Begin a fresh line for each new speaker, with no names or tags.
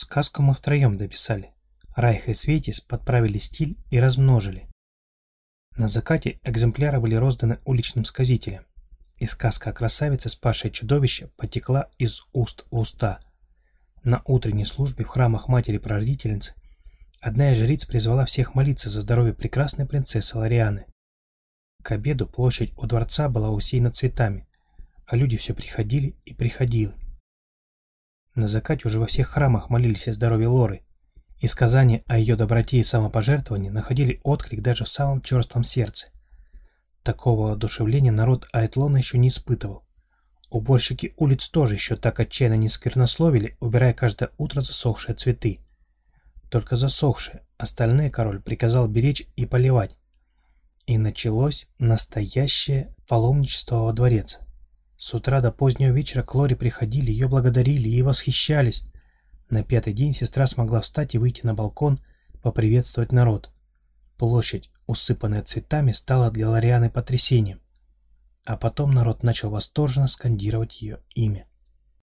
Сказку мы втроем дописали. Райх и Светис подправили стиль и размножили. На закате экземпляры были розданы уличным сказителям, и сказка о красавице, спасшей чудовище, потекла из уст в уста. На утренней службе в храмах матери-прародительницы одна из жриц призвала всех молиться за здоровье прекрасной принцессы Ларианы. К обеду площадь у дворца была усеяна цветами, а люди все приходили и приходили. На закате уже во всех храмах молились о здоровье Лоры, и сказания о ее доброте и самопожертвовании находили отклик даже в самом черством сердце. Такого одушевления народ Айтлона еще не испытывал. Уборщики улиц тоже еще так отчаянно не сквернословили, убирая каждое утро засохшие цветы. Только засохшие, остальные король приказал беречь и поливать. И началось настоящее паломничество во дворец. С утра до позднего вечера к Лоре приходили, ее благодарили и восхищались. На пятый день сестра смогла встать и выйти на балкон, поприветствовать народ. Площадь, усыпанная цветами, стала для Лорианы потрясением. А потом народ начал восторженно скандировать ее имя.